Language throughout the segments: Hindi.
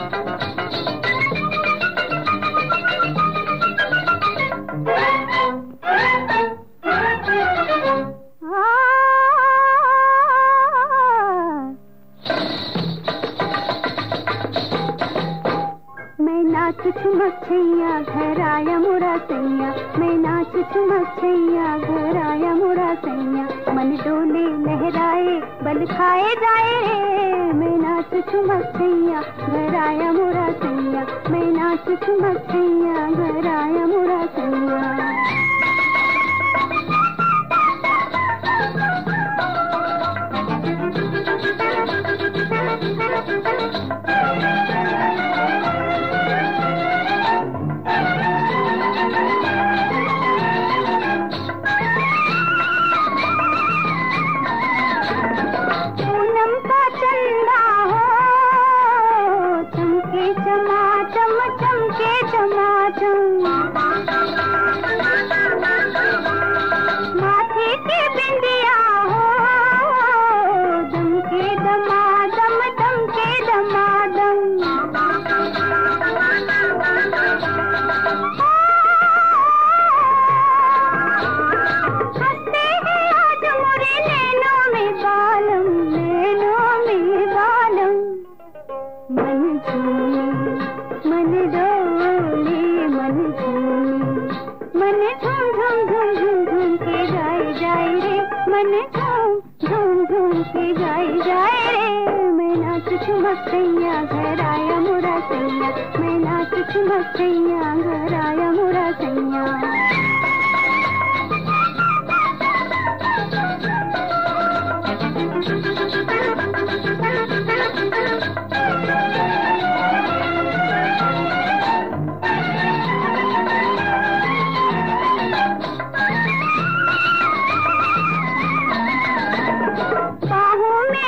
Thank you. नाच घर आया मुरा सैया। मैं नाच ठुमक छैया घर आया मुरा सैया। मन डोले लहराए, बल खाए जाए। मैं नाच ठुमक छैया घर आया मुरा सैया। मैं नाच छैया घर आया मुरा सैया। मन झूम झूम झूम के जाए जाए रे। मैं नाच चुमक सैया घर आया मुरा सैया। मैं नाच चुमक सैया घर आया मुरा सैया।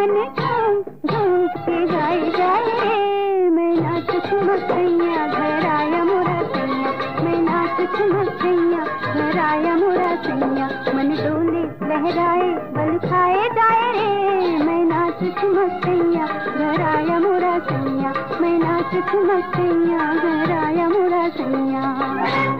मन झूम के गाए जाए। मैं नाच ठुमक सैया घर आया मोरा सैया मैं नाच ठुमक सैया घर आया मोरा सैया मन डोले, लहराए, बल खाए जाए मैं नाच ठुमक सैया घर आया मोरा सैया मैं नाच ठुमक सैया घर आया मोरा सैया